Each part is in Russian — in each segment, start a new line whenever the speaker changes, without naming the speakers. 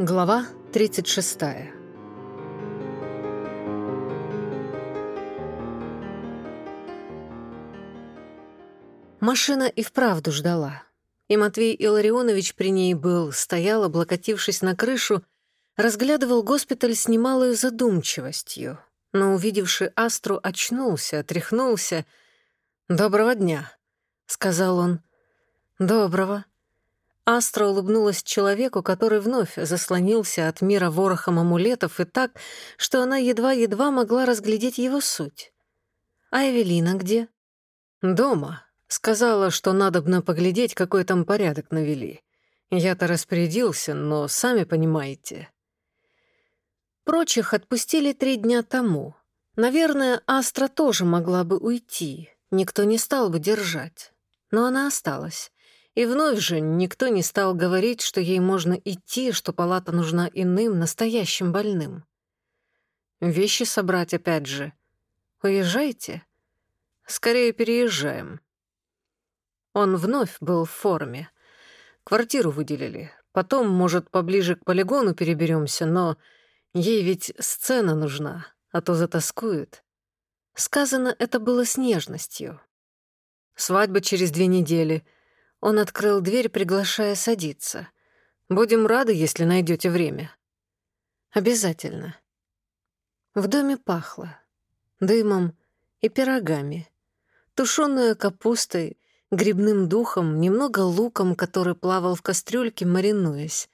Глава 36 Машина и вправду ждала. И Матвей Илларионович при ней был, стоял, облокотившись на крышу, разглядывал госпиталь с немалой задумчивостью, но, увидевший Астру, очнулся, отряхнулся. «Доброго дня», — сказал он. «Доброго», Астра улыбнулась человеку, который вновь заслонился от мира ворохом амулетов и так, что она едва-едва могла разглядеть его суть. «А Эвелина где?» «Дома. Сказала, что надобно поглядеть, какой там порядок навели. Я-то распорядился, но сами понимаете». Прочих отпустили три дня тому. Наверное, Астра тоже могла бы уйти, никто не стал бы держать. Но она осталась И вновь же никто не стал говорить, что ей можно идти, что палата нужна иным, настоящим больным. Вещи собрать опять же. Уезжайте. Скорее переезжаем. Он вновь был в форме. Квартиру выделили. Потом, может, поближе к полигону переберемся, но ей ведь сцена нужна, а то затаскует. Сказано это было с нежностью. Свадьба через две недели — он открыл дверь, приглашая садиться. «Будем рады, если найдете время». «Обязательно». В доме пахло дымом и пирогами, тушеной капустой, грибным духом, немного луком, который плавал в кастрюльке, маринуясь,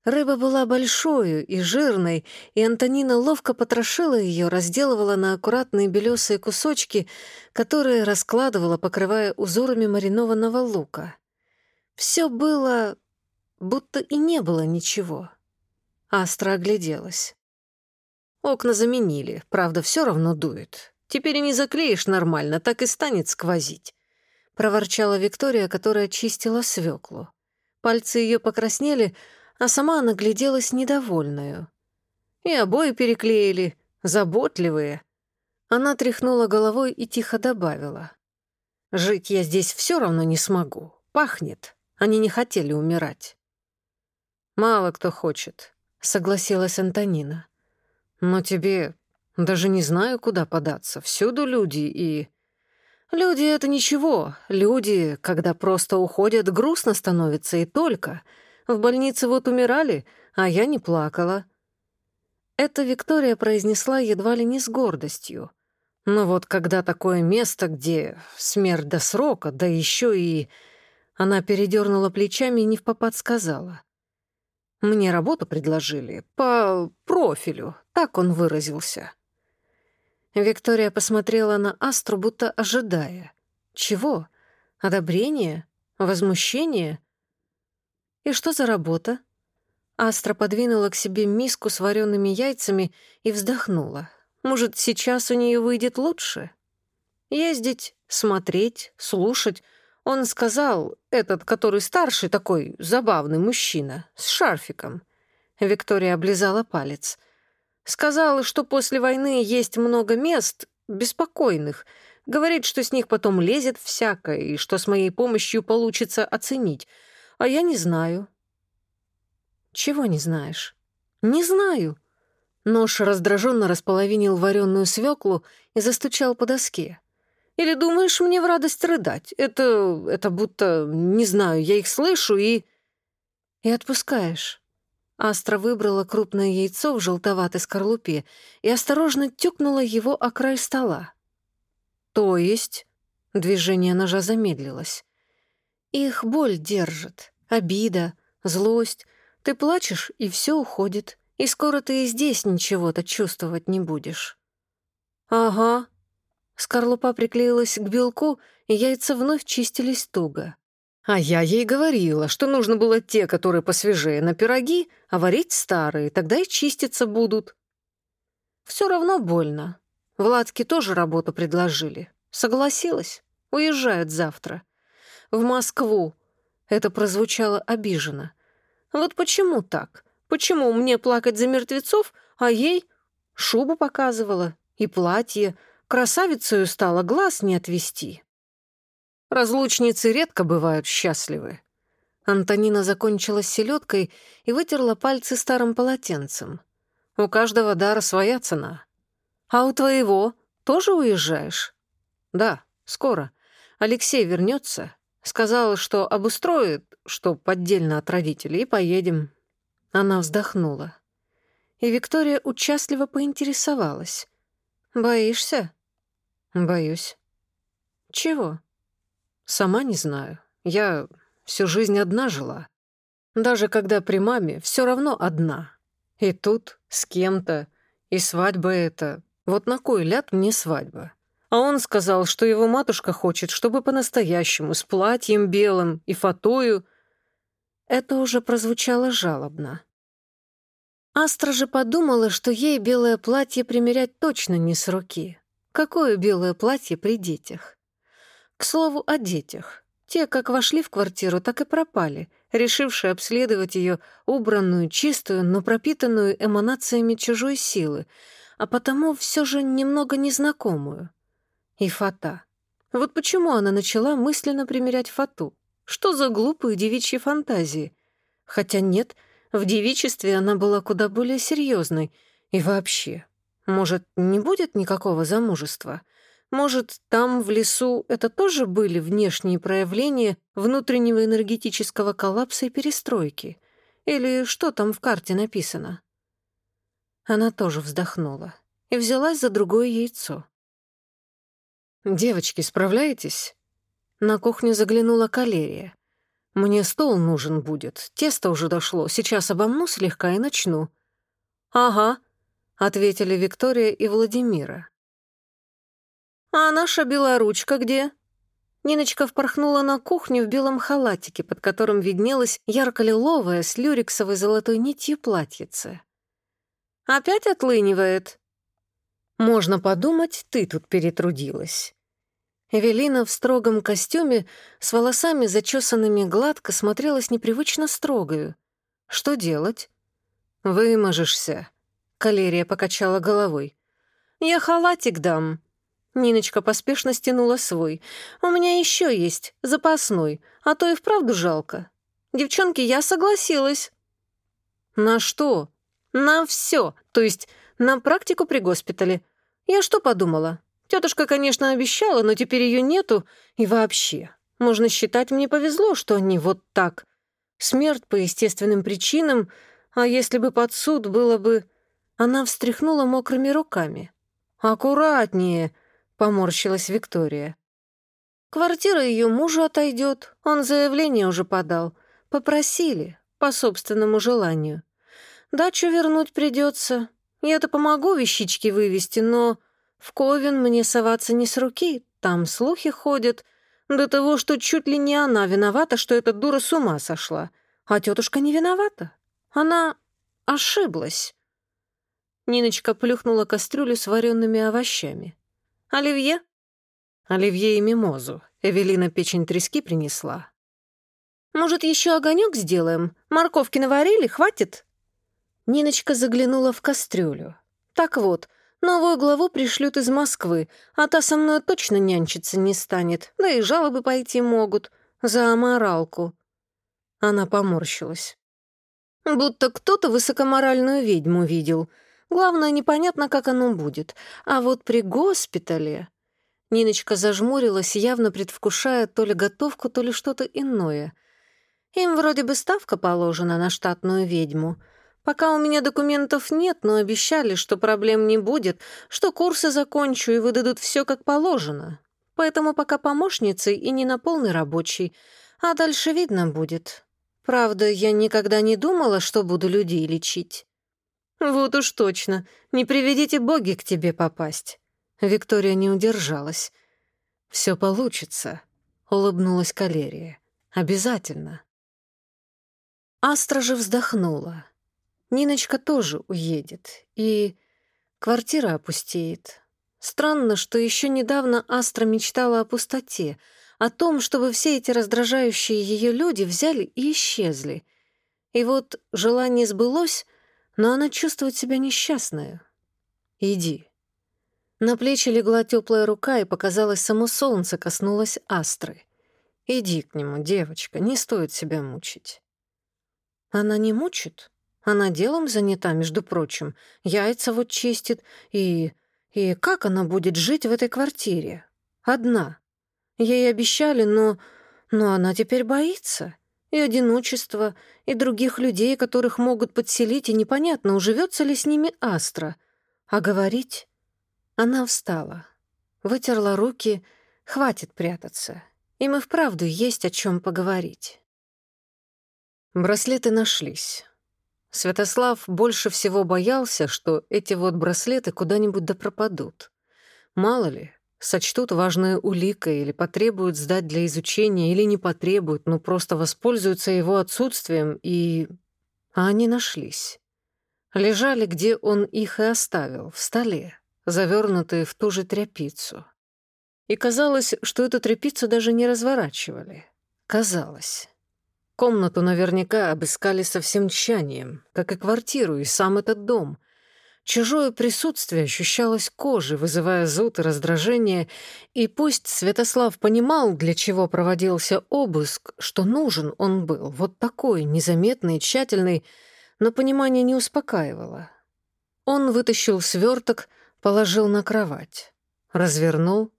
селедкою. Повезло взять свежую. Селедкой занималась Антонина. По знакомству оставили. Рыба была большой и жирной, и Антонина ловко потрошила ее, разделывала на аккуратные белесые кусочки, которые раскладывала, покрывая узорами маринованного лука. Все было, будто и не было ничего. Астра огляделась. Окна заменили, правда, все равно дует. Теперь и не заклеишь нормально, так и станет сквозить. Проворчала Виктория, которая чистила свеклу. Пальцы ее покраснели, а сама она гляделась недовольную. И обои переклеили, заботливые. Она тряхнула головой и тихо добавила. «Жить я здесь все равно не смогу. Пахнет. Они не хотели умирать». «Мало кто хочет», — согласилась Антонина. «Но тебе даже не знаю, куда податься. Всюду люди и...» «Люди — это ничего. Люди, когда просто уходят, грустно становится и только. В больнице вот умирали, а я не плакала». Это Виктория произнесла едва ли не с гордостью. Но вот когда такое место, где смерть до срока, да еще и... Она передернула плечами и не в попад сказала. «Мне работу предложили по профилю», так он выразился. Виктория посмотрела на Астру, будто ожидая. Чего? Одобрение? Возмущение? «И что за работа?» Астра подвинула к себе миску с вареными яйцами и вздохнула. «Может, сейчас у нее выйдет лучше?» «Ездить, смотреть, слушать». Он сказал, этот, который старший, такой забавный мужчина, с шарфиком. Виктория облизала палец. Сказал, что после войны есть много мест беспокойных. Говорит, что с них потом лезет всякое, и что с моей помощью получится оценить. А я не знаю. Чего не знаешь? Не знаю. Нож раздраженно располовинил вареную свеклу и застучал по доске. Или думаешь, мне в радость рыдать? Это... это будто... не знаю, я их слышу и... И отпускаешь. Астра выбрала крупное яйцо в желтоватой скорлупе и осторожно тюкнула его о край стола. То есть... Движение ножа замедлилось. Их боль держит, обида, злость. Ты плачешь, и все уходит. И скоро ты и здесь ничего-то чувствовать не будешь. Ага. Скорлупа приклеилась к белку, и яйца вновь чистились туго. А я ей говорила, что нужно было те, которые посвежее на пироги, а варить старые, тогда и чиститься будут. Все равно больно. Владке тоже работу предложили. Согласилась. Уезжают завтра. в Москву». Это прозвучало обиженно. «Вот почему так? Почему мне плакать за мертвецов, а ей шубу показывала и платье, красавицею стала, глаз не отвести. Разлучницы редко бывают счастливы. Антонина закончила селедкой и вытерла пальцы старым полотенцем. У каждого дара своя цена. А у твоего тоже уезжаешь? Да, скоро. Алексей вернется. Сказал, что обустроит, что поддельно от родителей, и поедем. Она вздохнула. И Виктория участливо поинтересовалась. «Боишься?» «Боюсь». «Чего?» «Сама не знаю. Я всю жизнь одна жила. Даже когда при маме, все равно одна. И тут с кем-то, и свадьба это. Вот на кой ляд мне свадьба?» А он сказал, что его матушка хочет, чтобы по-настоящему, с платьем белым и фатою. Это уже прозвучало жалобно. Астра же подумала, что ей белое платье примерять точно не с руки. Какое белое платье при детях? К слову о детях. Те, как вошли в квартиру, так и пропали, решившие обследовать ее убранную, чистую, но пропитанную эманациями чужой силы, а потому все же немного незнакомую. И Фата. Вот почему она начала мысленно примерять Фату? Что за глупые девичьи фантазии? Хотя нет, в девичестве она была куда более серьезной. И вообще, может, не будет никакого замужества? Может, там, в лесу, это тоже были внешние проявления внутреннего энергетического коллапса и перестройки? Или что там в карте написано? Она тоже вздохнула и взялась за другое яйцо. «Девочки, справляетесь?» На кухню заглянула калерия. «Мне стол нужен будет. Тесто уже дошло. Сейчас обомну слегка и начну». «Ага», — ответили Виктория и Владимира. «А наша белоручка где?» Ниночка впорхнула на кухню в белом халатике, под которым виднелась ярко-лиловая с люрексовой золотой нитью платьице. «Опять отлынивает?» «Можно подумать, ты тут перетрудилась». Эвелина в строгом костюме с волосами, зачесанными гладко, смотрелась непривычно строгою. «Что делать?» «Выможешься», — Калерия покачала головой. «Я халатик дам». Ниночка поспешно стянула свой. «У меня еще есть, запасной, а то и вправду жалко. Девчонки, я согласилась». «На что?» «На все, то есть на практику при госпитале. Я что подумала? Тетушка, конечно, обещала, но теперь ее нету. И вообще, можно считать, мне повезло, что они вот так. Смерть по естественным причинам, а если бы под суд было бы... Она встряхнула мокрыми руками. «Аккуратнее», — поморщилась Виктория. «Квартира ее мужу отойдет, он заявление уже подал. Попросили, по собственному желанию. Дачу вернуть придется. Я-то помогу вещички вывести, но...» В Ковен мне соваться не с руки, там слухи ходят. До того, что чуть ли не она виновата, что эта дура с ума сошла. А тетушка не виновата. Она ошиблась. Ниночка плюхнула кастрюлю с вареными овощами. «Оливье?» «Оливье и мимозу. Эвелина печень трески принесла». «Может, еще огонек сделаем? Морковки наварили, хватит?» Ниночка заглянула в кастрюлю. «Так вот, новую главу пришлют из Москвы, а та со мной точно нянчиться не станет, да и жалобы пойти могут. За аморалку». Она поморщилась. «Будто кто-то высокоморальную ведьму видел. Главное, непонятно, как оно будет. А вот при госпитале...» Ниночка зажмурилась, явно предвкушая то ли готовку, то ли что-то иное. «Им вроде бы ставка положена на штатную ведьму». Пока у меня документов нет, но обещали, что проблем не будет, что курсы закончу и выдадут все как положено. Поэтому пока помощницей и не на полный рабочий, а дальше видно будет. Правда, я никогда не думала, что буду людей лечить. Вот уж точно, не приведите боги к тебе попасть. Виктория не удержалась. Все получится, улыбнулась Калерия. Обязательно. Астра же вздохнула. Ниночка тоже уедет, и квартира опустеет. Странно, что еще недавно Астра мечтала о пустоте, о том, чтобы все эти раздражающие ее люди взяли и исчезли. И вот желание сбылось, но она чувствует себя несчастной. «Иди». На плечи легла теплая рука, и показалось, само солнце коснулось астры. «Иди к нему, девочка, не стоит себя мучить». «Она не мучит? Она делом занята, между прочим. Яйца вот чистит. И... и как она будет жить в этой квартире? Одна. Ей обещали, но... но она теперь боится. И одиночество, и других людей, которых могут подселить, и непонятно, уживется ли с ними Астра. А говорить... Она встала, вытерла руки, хватит прятаться. Им и вправду есть о чем поговорить. Браслеты нашлись. Святослав больше всего боялся, что эти вот браслеты куда-нибудь да пропадут. Мало ли, сочтут важной уликой или потребуют сдать для изучения, или не потребуют, но просто воспользуются его отсутствием, и... А они нашлись. Лежали, где он их и оставил, в столе завернутые в ту же тряпицу. И казалось, что эту тряпицу даже не разворачивали. Казалось. Комнату наверняка обыскали со всем тщанием, как и квартиру, и сам этот дом. Чужое присутствие ощущалось кожей, вызывая зуд и раздражение, и пусть Святослав понимал, для чего проводился обыск, что нужен он был, вот такой, незаметный и тщательный, но понимание не успокаивало. Он вытащил сверток, положил на кровать, развернул.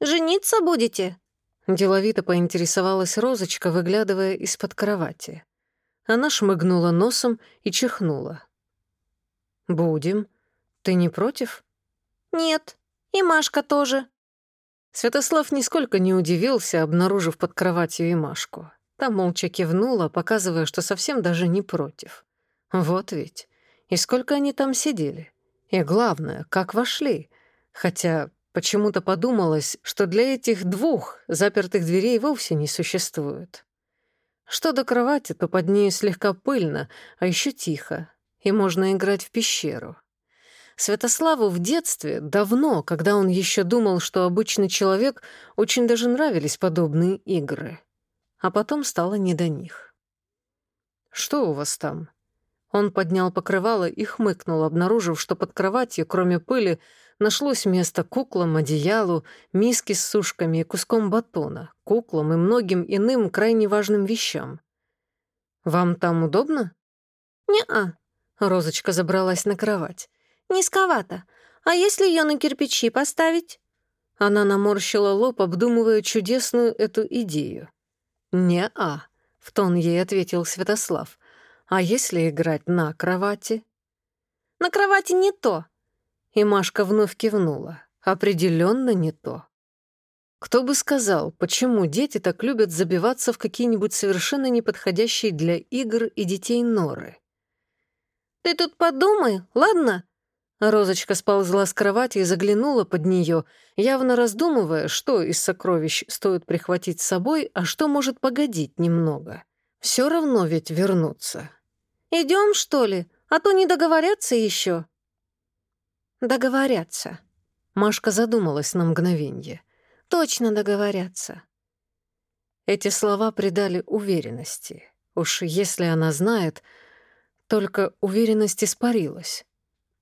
«Жениться будете?» Деловито поинтересовалась Розочка, выглядывая из-под кровати. Она шмыгнула носом и чихнула. «Будем. Ты не против?» «Нет. И Машка тоже». Святослав нисколько не удивился, обнаружив под кроватью и Машку. Та молча кивнула, показывая, что совсем даже не против. «Вот ведь. И сколько они там сидели? И главное, как вошли? Хотя почему-то подумалось, что для этих двух запертых дверей вовсе не существует. Что до кровати, то под ней слегка пыльно, а еще тихо, и можно играть в пещеру. Святославу в детстве, давно, когда он еще думал, что обычный человек, очень даже нравились подобные игры. А потом стало не до них. «Что у вас там?» Он поднял покрывало и хмыкнул, обнаружив, что под кроватью, кроме пыли, нашлось место куклам, одеялу, миске с сушками и куском батона, куклам и многим иным крайне важным вещам. «Вам там удобно?» «Не-а», — Розочка забралась на кровать. «Низковато. А если ее на кирпичи поставить?» Она наморщила лоб, обдумывая чудесную эту идею. «Не-а», — в тон ей ответил Святослав. А если играть на кровати? На кровати не то. И И Машка вновь кивнула. Определенно не то. Кто бы сказал, почему дети так любят забиваться в какие-нибудь совершенно неподходящие для игр и детей норы? «Ты тут подумай, ладно?» Розочка сползла с кровати и заглянула под нее, явно раздумывая, что из сокровищ стоит прихватить с собой, а что может погодить немного. Все равно ведь вернуться. «Идем, что ли? А то не договорятся еще». Договорятся. Машка задумалась на мгновенье. Точно договорятся. Эти слова придали уверенности. Уж если она знает, только уверенность испарилась.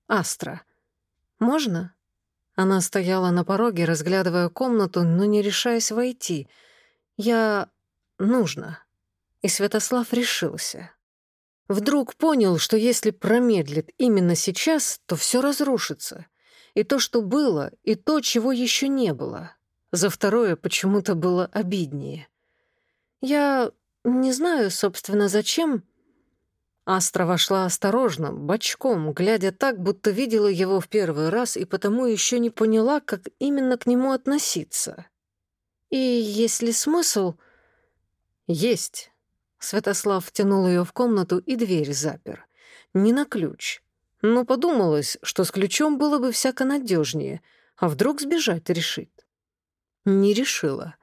Астра. Можно? Она стояла на пороге, разглядывая комнату, но не решаясь войти. Я... нужно. И Святослав решился. Вдруг понял, что если промедлит именно сейчас, то все разрушится. И то, что было, и то, чего еще не было. За второе почему-то было обиднее. Я не знаю, собственно, зачем. Астра вошла осторожно, бочком, глядя так, будто видела его в первый раз и потому еще не поняла, как именно к нему относиться. И есть ли смысл? Есть. Святослав тянул ее в комнату и дверь запер. Не на ключ. Но подумалось, что с ключом было бы всяко надежнее, а вдруг сбежать решит. Не решила.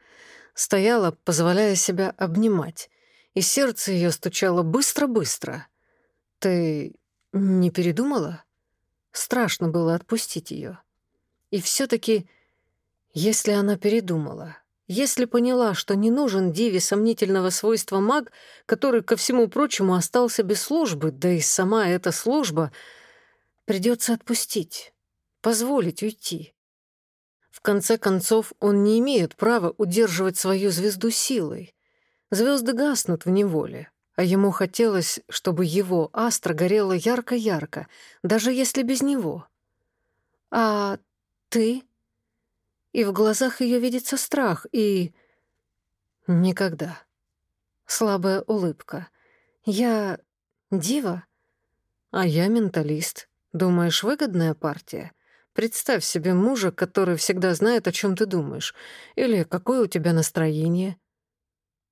Стояла, позволяя себя обнимать, и сердце ее стучало быстро-быстро. «Ты не передумала?» Страшно было отпустить ее. И все-таки, если она передумала... Если поняла, что не нужен Диве сомнительного свойства маг, который, ко всему прочему, остался без службы, да и сама эта служба, придется отпустить, позволить уйти. В конце концов, он не имеет права удерживать свою звезду силой. Звезды гаснут в неволе, а ему хотелось, чтобы его астра горела ярко-ярко, даже если без него. «А ты?» И в глазах ее видится страх, и... Никогда. Слабая улыбка. «Я... дива?» «А я менталист. Думаешь, выгодная партия?» Представь себе мужа, который всегда знает, о чем ты думаешь, или какое у тебя настроение.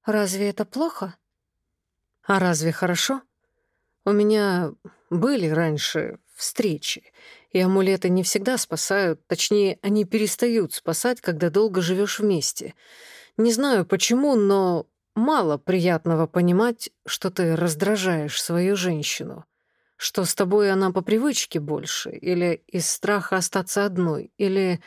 Разве это плохо?
А разве хорошо? У меня были раньше встречи, и амулеты не всегда спасают, точнее, они перестают спасать, когда долго живешь вместе. Не знаю почему, но мало приятного понимать, что ты раздражаешь свою женщину что с тобой она по привычке больше, или из страха остаться одной, или...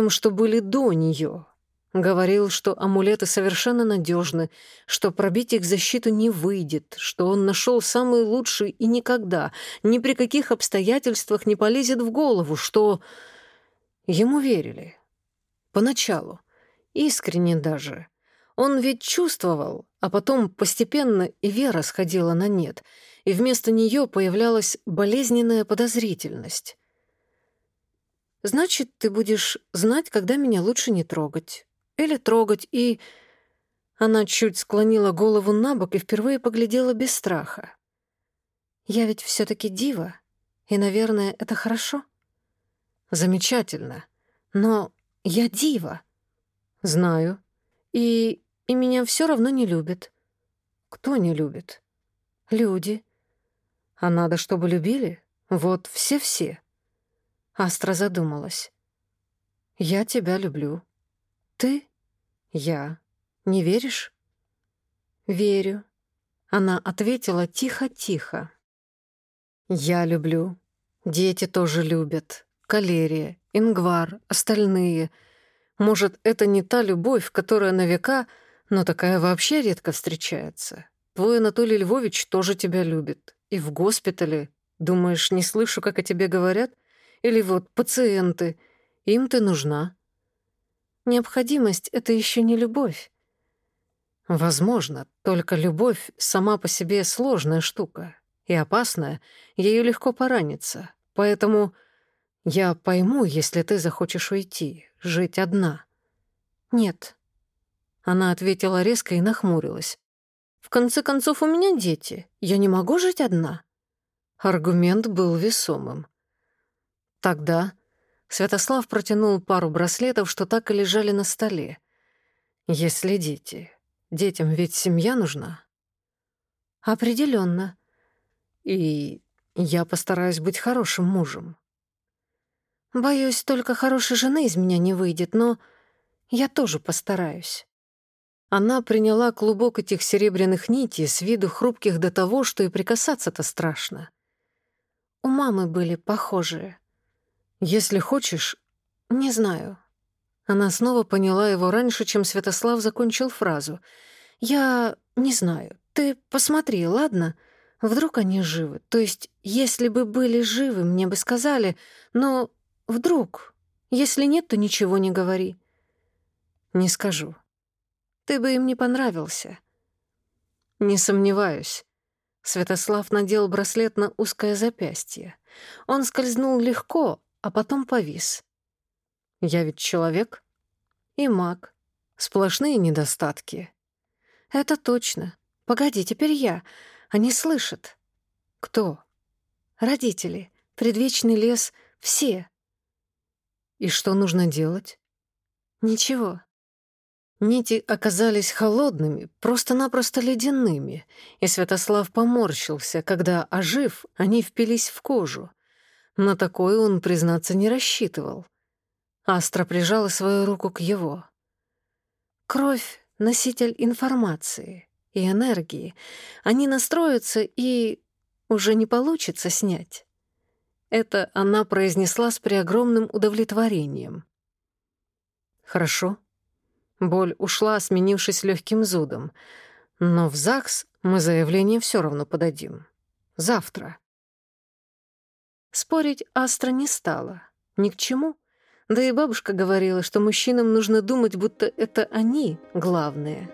Не совсем то нужно говорить. Раньше Святослав говорил другое, не ей, тем, что были до нее. Говорил, что амулеты совершенно надежны, что пробить их защиту не выйдет, что он нашел самый лучший и никогда, ни при каких обстоятельствах не полезет в голову, что... Ему верили. Поначалу. Искренне даже. Он ведь чувствовал, а потом постепенно и вера сходила на нет, и вместо нее появлялась болезненная подозрительность. «Значит, ты будешь знать, когда меня лучше не трогать. Или трогать, и...» Она чуть склонила голову на бок и впервые поглядела без страха. «Я ведь все таки дива, и, наверное, это хорошо?» «Замечательно. Но я дива. «Знаю. И... и меня все равно не любят». «Кто не любит?» «Люди». «А надо, чтобы любили? Вот все-все». Астра задумалась. «Я тебя люблю». «Ты?» «Я. Не веришь?» «Верю». Она ответила тихо-тихо. «Я люблю. Дети тоже любят. Калерия, Ингвар, остальные — может, это не та любовь, которая на века, но Необходимость — это еще не любовь. Возможно, только любовь сама по себе сложная штука и опасная, ею легко пораниться. Поэтому я пойму, если ты захочешь уйти, жить одна. Нет. Она ответила резко и нахмурилась. В конце концов, у меня дети. Я не могу жить одна. Аргумент был весомым. Тогда Святослав протянул пару браслетов, что так и лежали на столе. «Если дети. Детям ведь семья нужна?» Определенно. И я постараюсь быть хорошим мужем». «Боюсь, только хорошей жены из меня не выйдет, но я тоже постараюсь». Она приняла клубок этих серебряных нитей с виду хрупких до того, что и прикасаться-то страшно. У мамы были похожие. «Если хочешь...» «Не знаю». Она снова поняла его раньше, чем Святослав закончил фразу. «Я не знаю. Ты посмотри, ладно? Вдруг они живы. То есть, если бы были живы, мне бы сказали, но Вдруг. Если нет, то ничего не говори. Не скажу. Ты бы им не понравился. Не сомневаюсь. Святослав надел браслет на узкое запястье. Он скользнул легко, а потом повис. Я ведь человек и маг. Сплошные недостатки. Это точно. Погоди, теперь я. Они слышат. Кто? Родители, предвечный лес, все. И что нужно делать? Ничего. Нити оказались холодными, просто-напросто ледяными, и Святослав поморщился, когда, ожив, они впились в кожу, На такое он, признаться, не рассчитывал. Астра прижала свою руку к его. Кровь — носитель информации и энергии. Они настроятся, и уже не получится снять. Это она произнесла с преогромным удовлетворением. «Хорошо». Боль ушла, сменившись легким зудом. Но в ЗАГС мы заявление все равно подадим. Завтра. Спорить Астра не стала. Ни к чему. Да и бабушка говорила, что мужчинам нужно думать, будто это они главные.